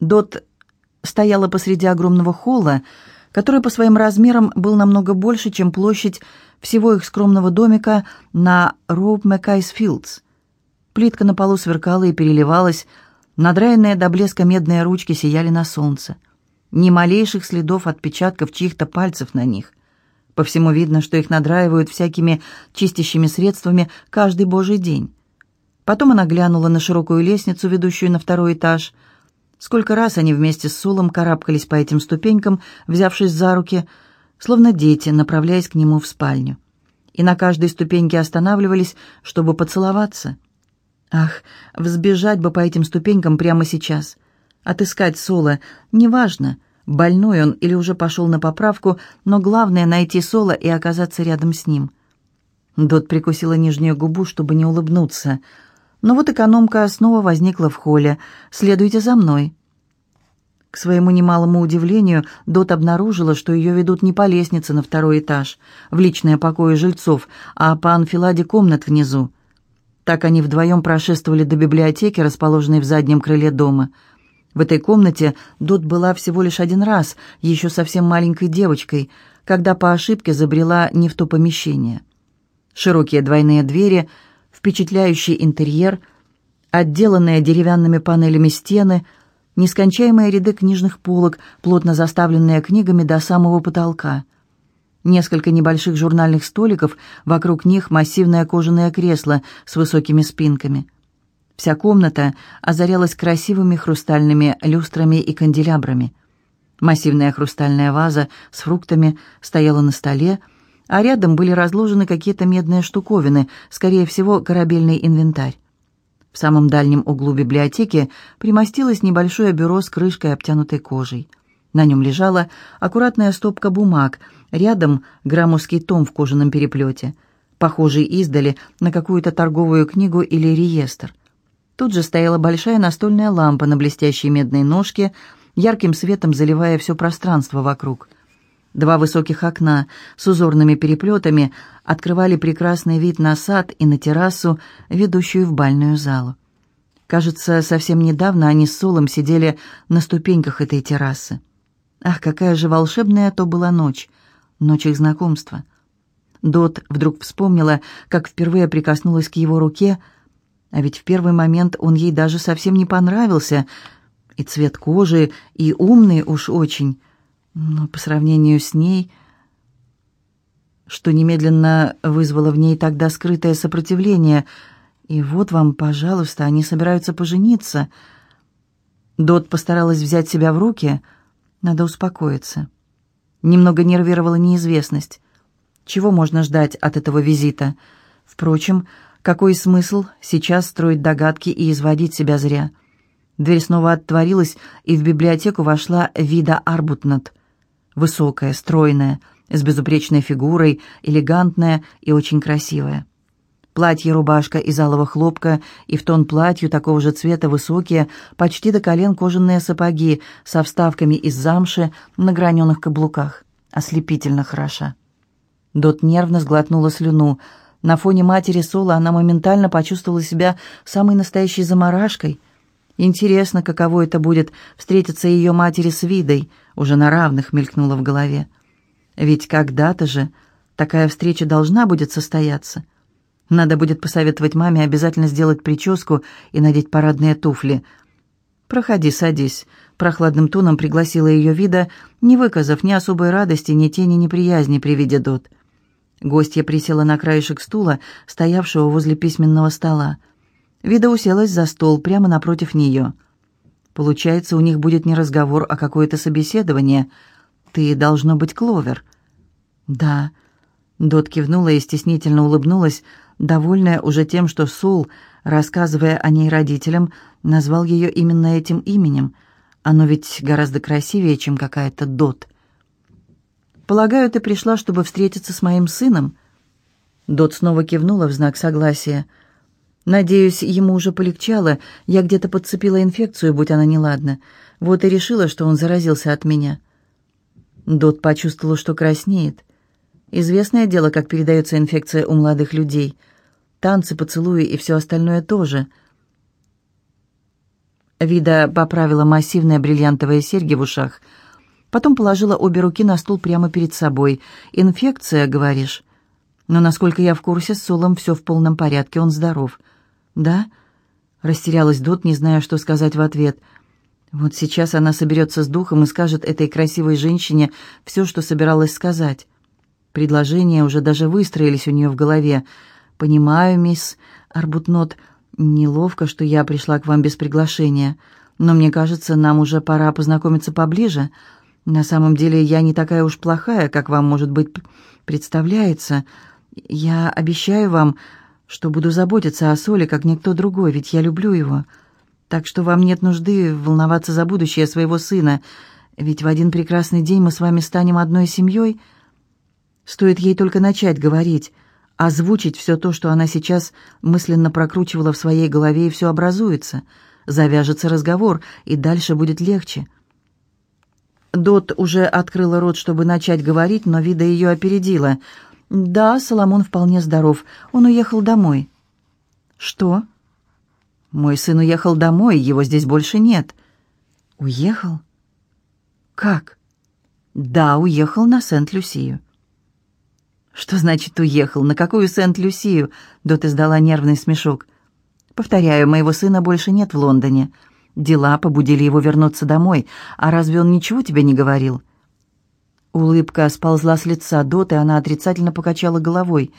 Дот стояла посреди огромного холла, который по своим размерам был намного больше, чем площадь всего их скромного домика на Роуп Маккайс Филдс. Плитка на полу сверкала и переливалась, надраенные до блеска медные ручки сияли на солнце. Ни малейших следов отпечатков чьих-то пальцев на них. По всему видно, что их надраивают всякими чистящими средствами каждый божий день. Потом она глянула на широкую лестницу, ведущую на второй этаж. Сколько раз они вместе с Сулом карабкались по этим ступенькам, взявшись за руки, словно дети, направляясь к нему в спальню. И на каждой ступеньке останавливались, чтобы поцеловаться. Ах, взбежать бы по этим ступенькам прямо сейчас. Отыскать Соло, неважно, больной он или уже пошел на поправку, но главное — найти Соло и оказаться рядом с ним. Дот прикусила нижнюю губу, чтобы не улыбнуться — но вот экономка снова возникла в холле. «Следуйте за мной». К своему немалому удивлению, Дот обнаружила, что ее ведут не по лестнице на второй этаж, в личные покои жильцов, а по анфиладе комнат внизу. Так они вдвоем прошествовали до библиотеки, расположенной в заднем крыле дома. В этой комнате Дот была всего лишь один раз, еще совсем маленькой девочкой, когда по ошибке забрела не в то помещение. Широкие двойные двери – впечатляющий интерьер, отделанные деревянными панелями стены, нескончаемые ряды книжных полок, плотно заставленные книгами до самого потолка. Несколько небольших журнальных столиков, вокруг них массивное кожаное кресло с высокими спинками. Вся комната озарялась красивыми хрустальными люстрами и канделябрами. Массивная хрустальная ваза с фруктами стояла на столе, а рядом были разложены какие-то медные штуковины, скорее всего, корабельный инвентарь. В самом дальнем углу библиотеки примостилось небольшое бюро с крышкой, обтянутой кожей. На нем лежала аккуратная стопка бумаг, рядом громоздкий том в кожаном переплете, похожий издали на какую-то торговую книгу или реестр. Тут же стояла большая настольная лампа на блестящей медной ножке, ярким светом заливая все пространство вокруг – Два высоких окна с узорными переплетами открывали прекрасный вид на сад и на террасу, ведущую в бальную залу. Кажется, совсем недавно они с Солом сидели на ступеньках этой террасы. Ах, какая же волшебная то была ночь, ночь их знакомства. Дот вдруг вспомнила, как впервые прикоснулась к его руке, а ведь в первый момент он ей даже совсем не понравился, и цвет кожи, и умный уж очень — но по сравнению с ней, что немедленно вызвало в ней тогда скрытое сопротивление, и вот вам, пожалуйста, они собираются пожениться. Дот постаралась взять себя в руки, надо успокоиться. Немного нервировала неизвестность. Чего можно ждать от этого визита? Впрочем, какой смысл сейчас строить догадки и изводить себя зря? Дверь снова отворилась, и в библиотеку вошла Вида Арбутнат — Высокая, стройная, с безупречной фигурой, элегантная и очень красивая. Платье-рубашка из алого хлопка и в тон платью такого же цвета высокие, почти до колен кожаные сапоги со вставками из замши на граненых каблуках. Ослепительно хороша. Дот нервно сглотнула слюну. На фоне матери Соло она моментально почувствовала себя самой настоящей заморашкой. Интересно, каково это будет встретиться ее матери с Видой — уже на равных мелькнуло в голове. Ведь когда-то же такая встреча должна будет состояться. Надо будет посоветовать маме обязательно сделать прическу и надеть парадные туфли. «Проходи, садись», — прохладным тоном пригласила ее вида, не выказав ни особой радости, ни тени неприязни при виде Дот. Гостья присела на краешек стула, стоявшего возле письменного стола. Вида уселась за стол прямо напротив нее. Получается, у них будет не разговор, а какое-то собеседование. Ты должно быть Кловер. Да. Дот кивнула и стеснительно улыбнулась, довольная уже тем, что Сул, рассказывая о ней родителям, назвал ее именно этим именем. Оно ведь гораздо красивее, чем какая-то Дот. «Полагаю, ты пришла, чтобы встретиться с моим сыном?» Дот снова кивнула в знак согласия – Надеюсь, ему уже полегчало. Я где-то подцепила инфекцию, будь она неладна. Вот и решила, что он заразился от меня. Дот почувствовала, что краснеет. Известное дело, как передается инфекция у молодых людей. Танцы, поцелуи и все остальное тоже. Вида поправила массивные бриллиантовые серьги в ушах. Потом положила обе руки на стул прямо перед собой. «Инфекция, говоришь?» «Но, насколько я в курсе, с Солом все в полном порядке, он здоров». «Да?» Растерялась Дот, не зная, что сказать в ответ. Вот сейчас она соберется с духом и скажет этой красивой женщине все, что собиралась сказать. Предложения уже даже выстроились у нее в голове. «Понимаю, мисс Арбутнот, неловко, что я пришла к вам без приглашения, но мне кажется, нам уже пора познакомиться поближе. На самом деле я не такая уж плохая, как вам, может быть, представляется. Я обещаю вам, что буду заботиться о Соле, как никто другой, ведь я люблю его. Так что вам нет нужды волноваться за будущее своего сына, ведь в один прекрасный день мы с вами станем одной семьей. Стоит ей только начать говорить, озвучить все то, что она сейчас мысленно прокручивала в своей голове, и все образуется. Завяжется разговор, и дальше будет легче. Дот уже открыла рот, чтобы начать говорить, но Вида ее опередила — «Да, Соломон вполне здоров. Он уехал домой». «Что?» «Мой сын уехал домой, его здесь больше нет». «Уехал?» «Как?» «Да, уехал на Сент-Люсию». «Что значит уехал? На какую Сент-Люсию?» Дот издала нервный смешок. «Повторяю, моего сына больше нет в Лондоне. Дела побудили его вернуться домой. А разве он ничего тебе не говорил?» Улыбка сползла с лица Дот, и она отрицательно покачала головой.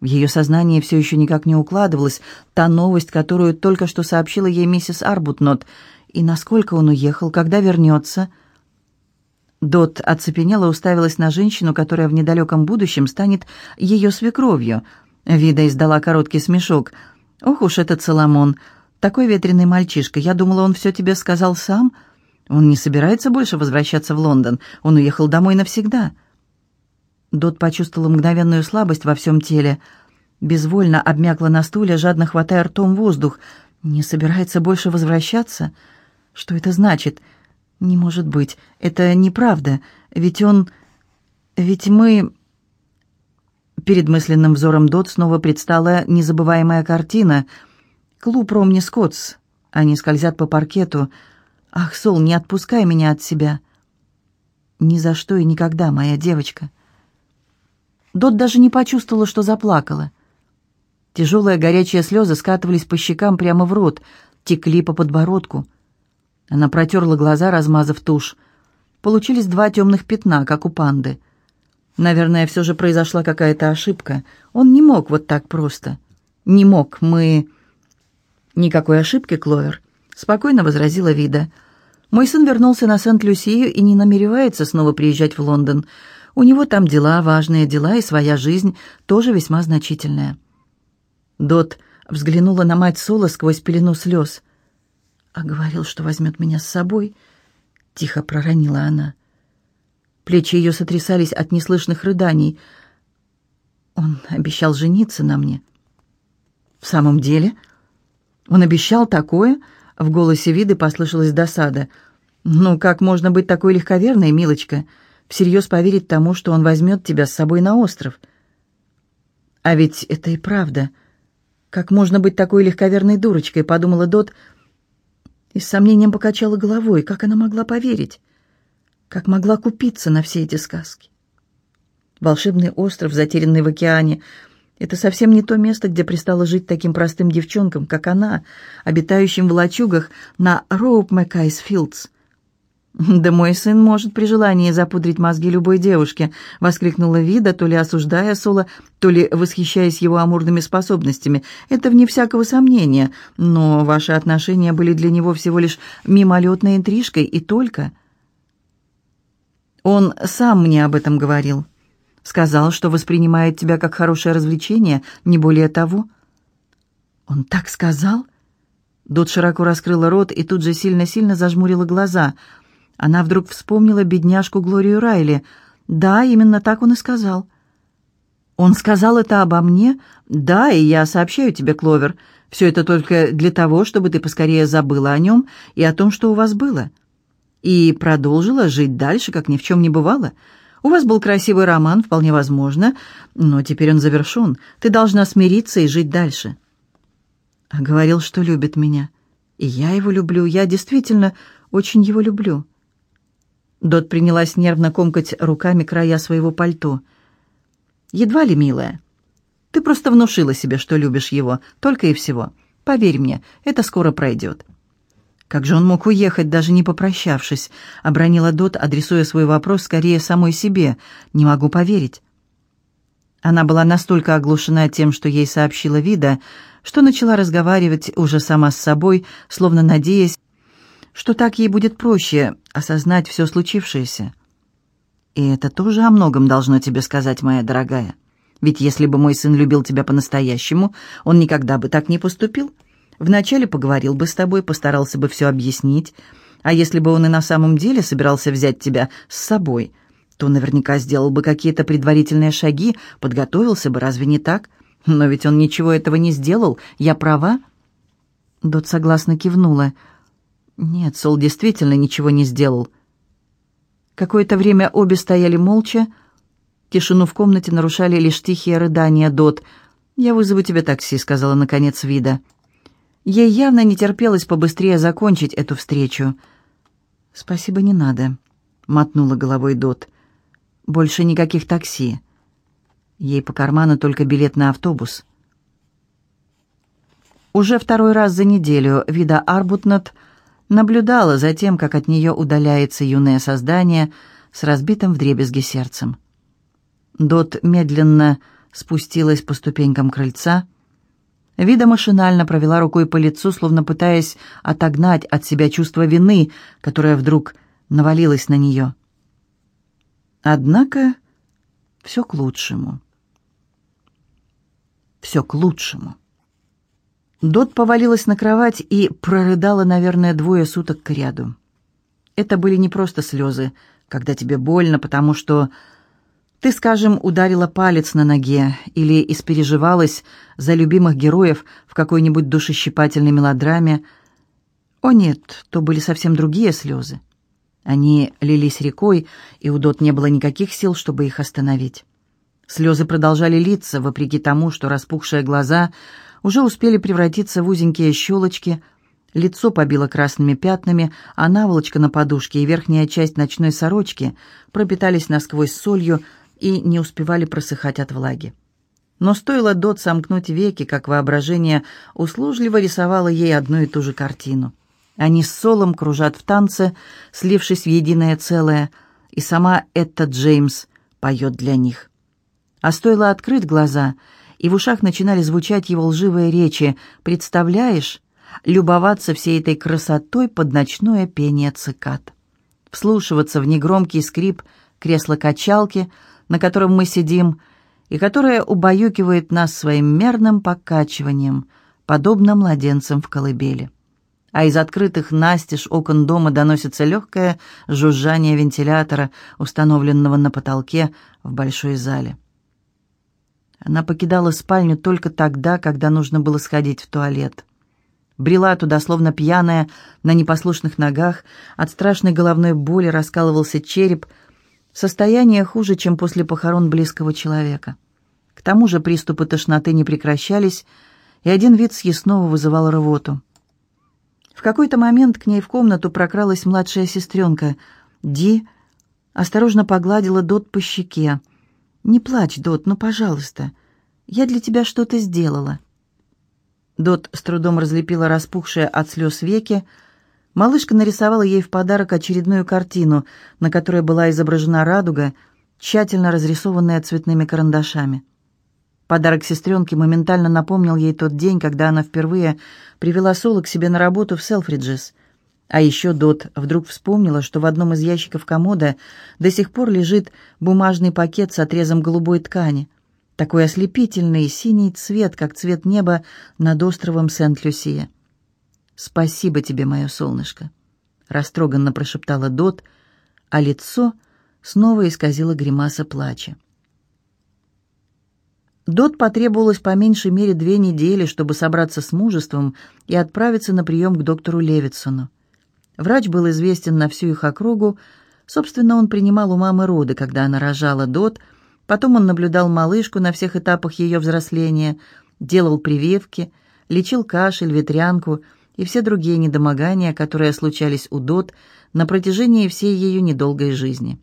В ее сознании все еще никак не укладывалась та новость, которую только что сообщила ей миссис Арбутнот. И насколько он уехал, когда вернется? Дот оцепенела, уставилась на женщину, которая в недалеком будущем станет ее свекровью. Вида издала короткий смешок. «Ох уж этот Соломон! Такой ветреный мальчишка! Я думала, он все тебе сказал сам?» Он не собирается больше возвращаться в Лондон. Он уехал домой навсегда. Дот почувствовала мгновенную слабость во всем теле. Безвольно обмякла на стуле, жадно хватая ртом воздух. Не собирается больше возвращаться? Что это значит? Не может быть. Это неправда. Ведь он... Ведь мы... Перед мысленным взором Дот снова предстала незабываемая картина. Клуб Ромни Скоттс. Они скользят по паркету. «Ах, Сол, не отпускай меня от себя!» «Ни за что и никогда, моя девочка!» Дот даже не почувствовала, что заплакала. Тяжелые горячие слезы скатывались по щекам прямо в рот, текли по подбородку. Она протерла глаза, размазав тушь. Получились два темных пятна, как у панды. Наверное, все же произошла какая-то ошибка. Он не мог вот так просто. Не мог. Мы... Никакой ошибки, Кловер. Спокойно возразила Вида. Мой сын вернулся на Сент-Люсию и не намеревается снова приезжать в Лондон. У него там дела, важные дела, и своя жизнь тоже весьма значительная. Дот взглянула на мать Соло сквозь пелену слез. «А говорил, что возьмет меня с собой», — тихо проронила она. Плечи ее сотрясались от неслышных рыданий. «Он обещал жениться на мне». «В самом деле? Он обещал такое?» В голосе Виды послышалась досада. «Ну, как можно быть такой легковерной, милочка? Всерьез поверить тому, что он возьмет тебя с собой на остров?» «А ведь это и правда. Как можно быть такой легковерной дурочкой?» — подумала Дот и с сомнением покачала головой. Как она могла поверить? Как могла купиться на все эти сказки? Волшебный остров, затерянный в океане — это совсем не то место, где пристало жить таким простым девчонкам, как она, обитающим в лачугах на Роуп Маккайс Филдс. «Да мой сын может при желании запудрить мозги любой девушке», — воскликнула Вида, то ли осуждая Соло, то ли восхищаясь его амурными способностями. «Это вне всякого сомнения, но ваши отношения были для него всего лишь мимолетной интрижкой и только». Он сам мне об этом говорил. Сказал, что воспринимает тебя как хорошее развлечение, не более того». «Он так сказал?» Дот широко раскрыла рот и тут же сильно-сильно зажмурила глаза. Она вдруг вспомнила бедняжку Глорию Райли. «Да, именно так он и сказал». «Он сказал это обо мне?» «Да, и я сообщаю тебе, Кловер. Все это только для того, чтобы ты поскорее забыла о нем и о том, что у вас было. И продолжила жить дальше, как ни в чем не бывало. У вас был красивый роман, вполне возможно, но теперь он завершен. Ты должна смириться и жить дальше». А говорил, что любит меня. И я его люблю, я действительно очень его люблю. Дот принялась нервно комкать руками края своего пальто. «Едва ли, милая. Ты просто внушила себе, что любишь его, только и всего. Поверь мне, это скоро пройдет». «Как же он мог уехать, даже не попрощавшись?» — обронила Дот, адресуя свой вопрос скорее самой себе. «Не могу поверить». Она была настолько оглушена тем, что ей сообщила Вида, что начала разговаривать уже сама с собой, словно надеясь, что так ей будет проще осознать все случившееся. «И это тоже о многом должно тебе сказать, моя дорогая. Ведь если бы мой сын любил тебя по-настоящему, он никогда бы так не поступил. Вначале поговорил бы с тобой, постарался бы все объяснить, а если бы он и на самом деле собирался взять тебя с собой – то наверняка сделал бы какие-то предварительные шаги, подготовился бы, разве не так? Но ведь он ничего этого не сделал, я права?» Дот согласно кивнула. «Нет, Сол действительно ничего не сделал». Какое-то время обе стояли молча. Тишину в комнате нарушали лишь тихие рыдания Дот. «Я вызову тебе такси», — сказала наконец Вида. Ей явно не терпелось побыстрее закончить эту встречу. «Спасибо, не надо», — мотнула головой Дот. Больше никаких такси. Ей по карману только билет на автобус. Уже второй раз за неделю Вида Арбутнат наблюдала за тем, как от нее удаляется юное создание с разбитым вдребезги сердцем. Дот медленно спустилась по ступенькам крыльца. Вида машинально провела рукой по лицу, словно пытаясь отогнать от себя чувство вины, которое вдруг навалилось на нее. Однако все к лучшему. Все к лучшему. Дот повалилась на кровать и прорыдала, наверное, двое суток к ряду. Это были не просто слезы, когда тебе больно, потому что ты, скажем, ударила палец на ноге или испереживалась за любимых героев в какой-нибудь душещипательной мелодраме. О нет, то были совсем другие слезы. Они лились рекой, и у Дот не было никаких сил, чтобы их остановить. Слезы продолжали литься, вопреки тому, что распухшие глаза уже успели превратиться в узенькие щелочки, лицо побило красными пятнами, а наволочка на подушке и верхняя часть ночной сорочки пропитались насквозь солью и не успевали просыхать от влаги. Но стоило Дот сомкнуть веки, как воображение услужливо рисовало ей одну и ту же картину — они с Солом кружат в танце, слившись в единое целое, и сама Этта Джеймс поет для них. А стоило открыть глаза, и в ушах начинали звучать его лживые речи. «Представляешь?» любоваться всей этой красотой под ночное пение цикад, вслушиваться в негромкий скрип кресла-качалки, на котором мы сидим, и которое убаюкивает нас своим мерным покачиванием, подобно младенцам в колыбели а из открытых настежь окон дома доносится легкое жужжание вентилятора, установленного на потолке в большой зале. Она покидала спальню только тогда, когда нужно было сходить в туалет. Брела туда, словно пьяная, на непослушных ногах, от страшной головной боли раскалывался череп, состояние хуже, чем после похорон близкого человека. К тому же приступы тошноты не прекращались, и один вид съестного вызывал рвоту. В какой-то момент к ней в комнату прокралась младшая сестренка. Ди осторожно погладила Дот по щеке. «Не плачь, Дот, ну, пожалуйста. Я для тебя что-то сделала». Дот с трудом разлепила распухшие от слез веки. Малышка нарисовала ей в подарок очередную картину, на которой была изображена радуга, тщательно разрисованная цветными карандашами. Подарок сестренке моментально напомнил ей тот день, когда она впервые привела Соло к себе на работу в Селфриджес. А еще Дот вдруг вспомнила, что в одном из ящиков комода до сих пор лежит бумажный пакет с отрезом голубой ткани. Такой ослепительный синий цвет, как цвет неба над островом Сент-Люсия. «Спасибо тебе, мое солнышко», — растроганно прошептала Дот, а лицо снова исказило гримаса плача. Дот потребовалось по меньшей мере две недели, чтобы собраться с мужеством и отправиться на прием к доктору Левитсону. Врач был известен на всю их округу. Собственно, он принимал у мамы роды, когда она рожала Дот. Потом он наблюдал малышку на всех этапах ее взросления, делал прививки, лечил кашель, ветрянку и все другие недомогания, которые случались у Дот на протяжении всей ее недолгой жизни.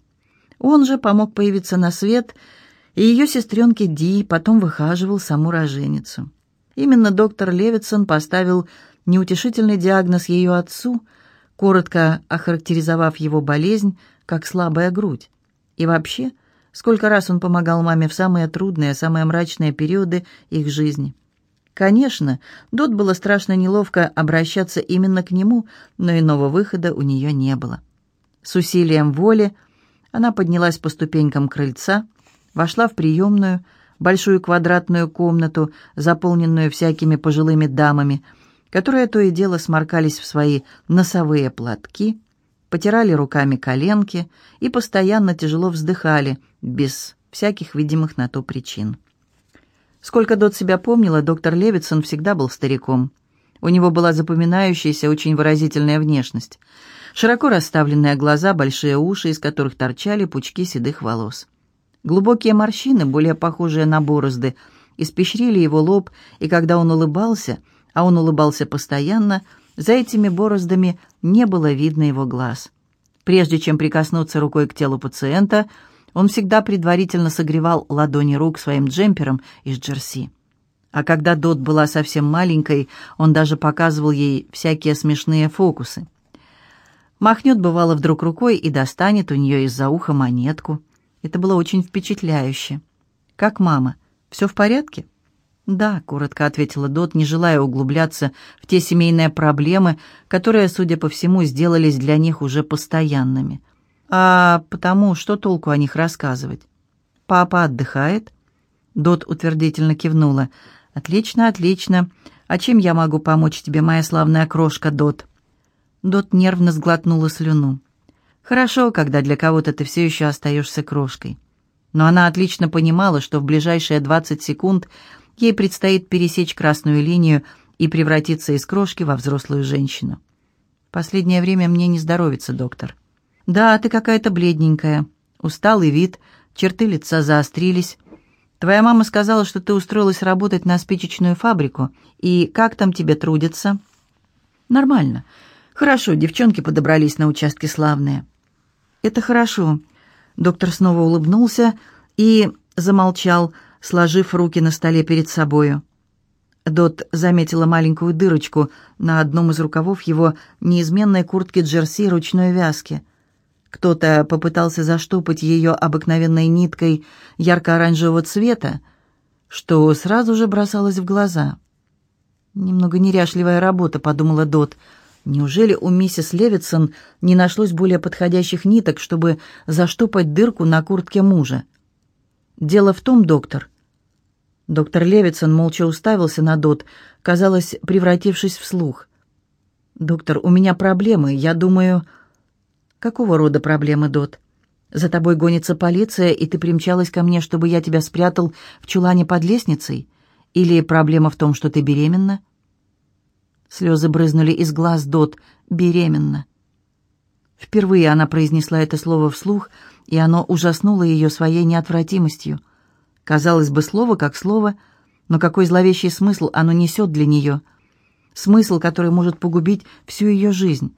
Он же помог появиться на свет, и ее сестренке Ди потом выхаживал саму роженицу. Именно доктор Левитсон поставил неутешительный диагноз ее отцу, коротко охарактеризовав его болезнь как слабая грудь. И вообще, сколько раз он помогал маме в самые трудные, самые мрачные периоды их жизни. Конечно, Дот было страшно неловко обращаться именно к нему, но иного выхода у нее не было. С усилием воли она поднялась по ступенькам крыльца, вошла в приемную, большую квадратную комнату, заполненную всякими пожилыми дамами, которые то и дело сморкались в свои носовые платки, потирали руками коленки и постоянно тяжело вздыхали, без всяких видимых на то причин. Сколько Дот себя помнила, доктор Левитсон всегда был стариком. У него была запоминающаяся, очень выразительная внешность. Широко расставленные глаза, большие уши, из которых торчали пучки седых волос. Глубокие морщины, более похожие на борозды, испещрили его лоб, и когда он улыбался, а он улыбался постоянно, за этими бороздами не было видно его глаз. Прежде чем прикоснуться рукой к телу пациента, он всегда предварительно согревал ладони рук своим джемпером из джерси. А когда Дот была совсем маленькой, он даже показывал ей всякие смешные фокусы. Махнет, бывало, вдруг рукой и достанет у нее из-за уха монетку. Это было очень впечатляюще. «Как мама? Все в порядке?» «Да», — коротко ответила Дот, не желая углубляться в те семейные проблемы, которые, судя по всему, сделались для них уже постоянными. «А потому что толку о них рассказывать?» «Папа отдыхает?» Дот утвердительно кивнула. «Отлично, отлично. А чем я могу помочь тебе, моя славная крошка, Дот?» Дот нервно сглотнула слюну. «Хорошо, когда для кого-то ты все еще остаешься крошкой». Но она отлично понимала, что в ближайшие 20 секунд ей предстоит пересечь красную линию и превратиться из крошки во взрослую женщину. «Последнее время мне не здоровится, доктор». «Да, ты какая-то бледненькая. Усталый вид, черты лица заострились. Твоя мама сказала, что ты устроилась работать на спичечную фабрику. И как там тебе трудится?» «Нормально. Хорошо, девчонки подобрались на участке славные». «Это хорошо». Доктор снова улыбнулся и замолчал, сложив руки на столе перед собою. Дот заметила маленькую дырочку на одном из рукавов его неизменной куртки джерси ручной вязки. Кто-то попытался заштопать ее обыкновенной ниткой ярко-оранжевого цвета, что сразу же бросалось в глаза. «Немного неряшливая работа», — подумала Дот. «Неужели у миссис Левитсон не нашлось более подходящих ниток, чтобы заштопать дырку на куртке мужа?» «Дело в том, доктор». Доктор Левитсон молча уставился на Дот, казалось, превратившись в слух. «Доктор, у меня проблемы. Я думаю...» «Какого рода проблемы, Дот? За тобой гонится полиция, и ты примчалась ко мне, чтобы я тебя спрятал в чулане под лестницей? Или проблема в том, что ты беременна?» Слезы брызнули из глаз Дот. «Беременна». Впервые она произнесла это слово вслух, и оно ужаснуло ее своей неотвратимостью. Казалось бы, слово как слово, но какой зловещий смысл оно несет для нее. Смысл, который может погубить всю ее жизнь.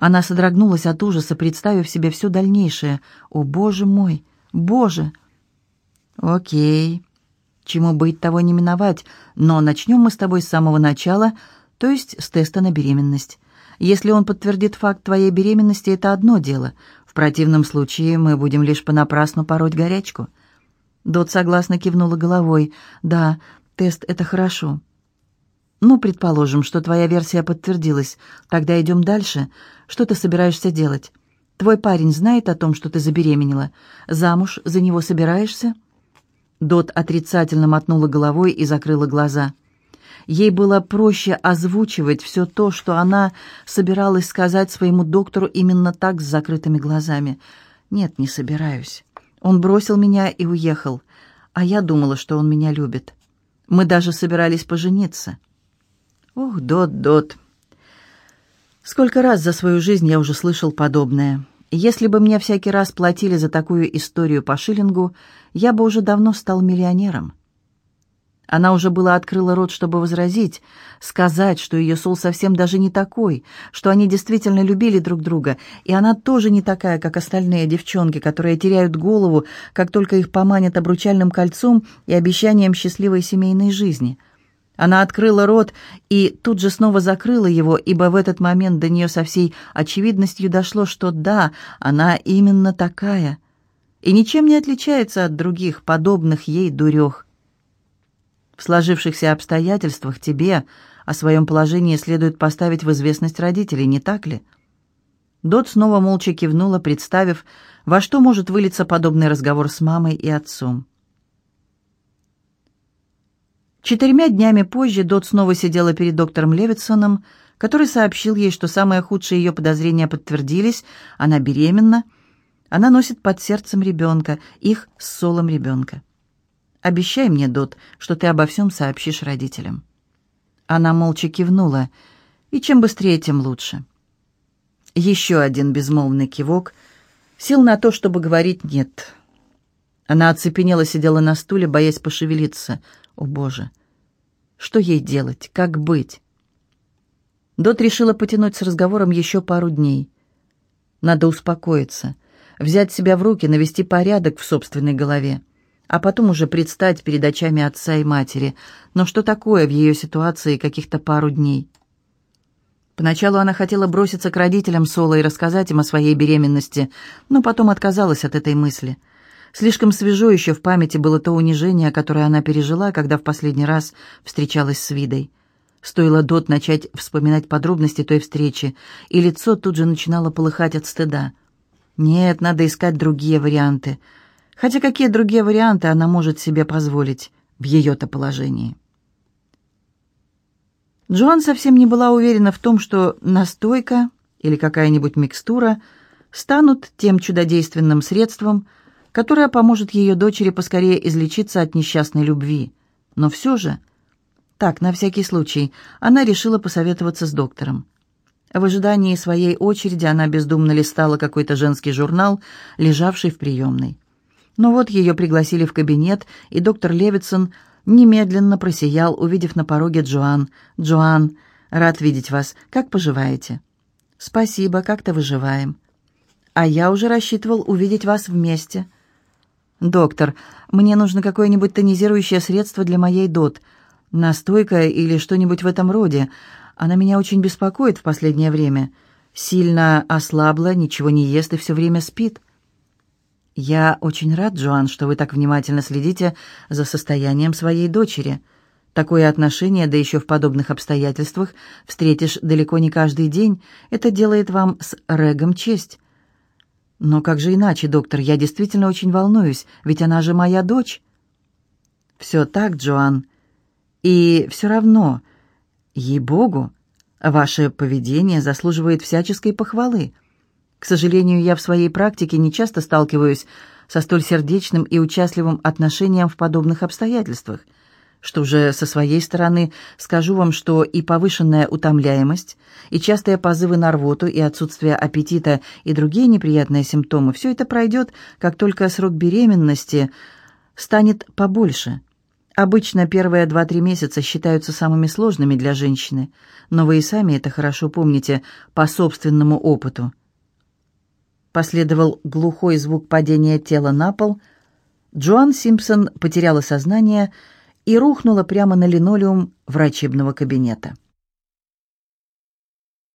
Она содрогнулась от ужаса, представив себе все дальнейшее. «О, Боже мой! Боже!» «Окей. Чему быть, того не миновать. Но начнем мы с тобой с самого начала, то есть с теста на беременность. Если он подтвердит факт твоей беременности, это одно дело. В противном случае мы будем лишь понапрасну пороть горячку». Дот согласно кивнула головой. «Да, тест — это хорошо». «Ну, предположим, что твоя версия подтвердилась. Тогда идем дальше. Что ты собираешься делать? Твой парень знает о том, что ты забеременела? Замуж за него собираешься?» Дот отрицательно мотнула головой и закрыла глаза. Ей было проще озвучивать все то, что она собиралась сказать своему доктору именно так, с закрытыми глазами. «Нет, не собираюсь. Он бросил меня и уехал, а я думала, что он меня любит. Мы даже собирались пожениться». Ох, Дот, Дот. Сколько раз за свою жизнь я уже слышал подобное. Если бы мне всякий раз платили за такую историю по шиллингу, я бы уже давно стал миллионером. Она уже была открыла рот, чтобы возразить, сказать, что ее Сол совсем даже не такой, что они действительно любили друг друга, и она тоже не такая, как остальные девчонки, которые теряют голову, как только их поманят обручальным кольцом и обещанием счастливой семейной жизни. Она открыла рот и тут же снова закрыла его, ибо в этот момент до нее со всей очевидностью дошло, что да, она именно такая, и ничем не отличается от других, подобных ей дурех. В сложившихся обстоятельствах тебе о своем положении следует поставить в известность родителей, не так ли?» Дот снова молча кивнула, представив, во что может вылиться подобный разговор с мамой и отцом. Четырьмя днями позже Дот снова сидела перед доктором Левитсоном, который сообщил ей, что самые худшие ее подозрения подтвердились, она беременна, она носит под сердцем ребенка, их с Солом ребенка. Обещай мне, Дот, что ты обо всем сообщишь родителям». Она молча кивнула, и чем быстрее, тем лучше. Еще один безмолвный кивок, сил на то, чтобы говорить «нет». Она оцепенела, сидела на стуле, боясь пошевелиться. О, Боже! Что ей делать? Как быть? Дот решила потянуть с разговором еще пару дней. Надо успокоиться, взять себя в руки, навести порядок в собственной голове а потом уже предстать перед очами отца и матери. Но что такое в ее ситуации каких-то пару дней? Поначалу она хотела броситься к родителям Соло и рассказать им о своей беременности, но потом отказалась от этой мысли. Слишком свежо еще в памяти было то унижение, которое она пережила, когда в последний раз встречалась с Видой. Стоило Дот начать вспоминать подробности той встречи, и лицо тут же начинало полыхать от стыда. Нет, надо искать другие варианты — Хотя какие другие варианты она может себе позволить в ее-то положении? Джоан совсем не была уверена в том, что настойка или какая-нибудь микстура станут тем чудодейственным средством, которое поможет ее дочери поскорее излечиться от несчастной любви. Но все же, так, на всякий случай, она решила посоветоваться с доктором. В ожидании своей очереди она бездумно листала какой-то женский журнал, лежавший в приемной. Но вот ее пригласили в кабинет, и доктор Левитсон немедленно просиял, увидев на пороге Джоан. «Джоан, рад видеть вас. Как поживаете?» «Спасибо, как-то выживаем». «А я уже рассчитывал увидеть вас вместе». «Доктор, мне нужно какое-нибудь тонизирующее средство для моей дот. Настойка или что-нибудь в этом роде. Она меня очень беспокоит в последнее время. Сильно ослабла, ничего не ест и все время спит». «Я очень рад, Джоан, что вы так внимательно следите за состоянием своей дочери. Такое отношение, да еще в подобных обстоятельствах, встретишь далеко не каждый день. Это делает вам с Регом честь». «Но как же иначе, доктор? Я действительно очень волнуюсь, ведь она же моя дочь». «Все так, Джоан. И все равно, ей-богу, ваше поведение заслуживает всяческой похвалы». К сожалению, я в своей практике не часто сталкиваюсь со столь сердечным и участливым отношением в подобных обстоятельствах. Что же, со своей стороны, скажу вам, что и повышенная утомляемость, и частые позывы на рвоту, и отсутствие аппетита, и другие неприятные симптомы, все это пройдет, как только срок беременности станет побольше. Обычно первые 2-3 месяца считаются самыми сложными для женщины, но вы и сами это хорошо помните по собственному опыту. Последовал глухой звук падения тела на пол. Джоан Симпсон потеряла сознание и рухнула прямо на линолеум врачебного кабинета.